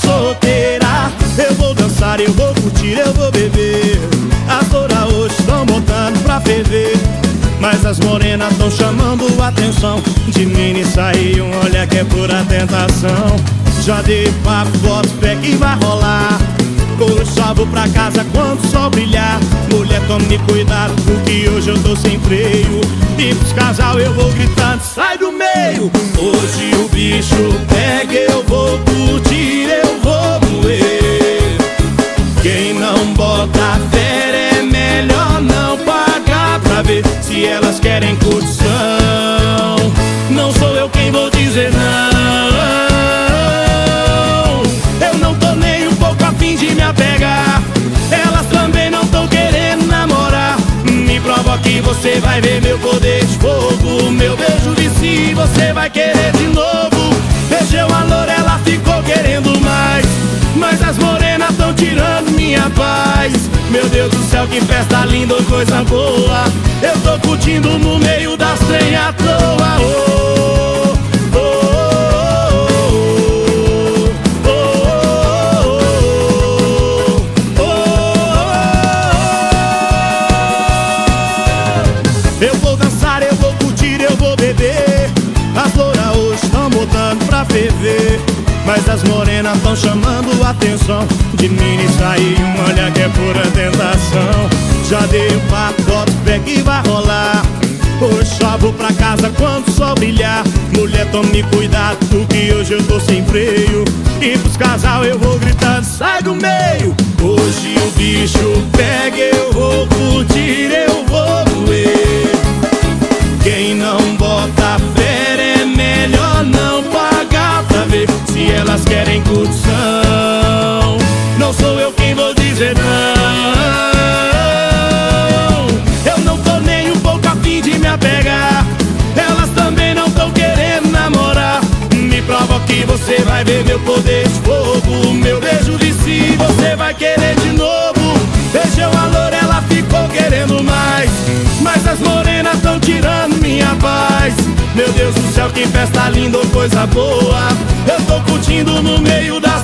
solteira. Eu vou dançar, eu vou curtir, eu vou beber. As loura hoje estão botando pra ferver. Mas as morenas estão chamando a atenção. De mim e saiu um olhar que é pura tentação. Já dei papo, boto pé que vai rolar. Couro chavo pra casa quando o sol brilhar. Mulher, tome cuidado porque hoje eu tô sem freio. E pros casal eu vou gritando, sai do meio. Hoje o bicho Não. Sou eu quem vou dizer não que você vai ver meu poder de fogo. Meu beijo de si, você vai querer de novo. Beijeu a loura, ela ficou querendo mais. Mas as morenas tão tirando minha paz. Meu Deus do céu, que festa linda, coisa boa. Eu tô curtindo no meio das trem à toa. Oh. Ferver. Mas as morenas tão chamando atenção. De mini sair um olhar que é pura tentação. Já dei o papo, boto pé que vai rolar. Hoje só vou pra casa quando o sol brilhar. Mulher, tome cuidado porque hoje eu tô sem freio. E pros casal eu vou gritando, sai do meio. Hoje o bicho pega, Mas as morenas tão tirando minha paz. Meu Deus do céu, que festa linda, coisa boa. Eu tô curtindo no meio das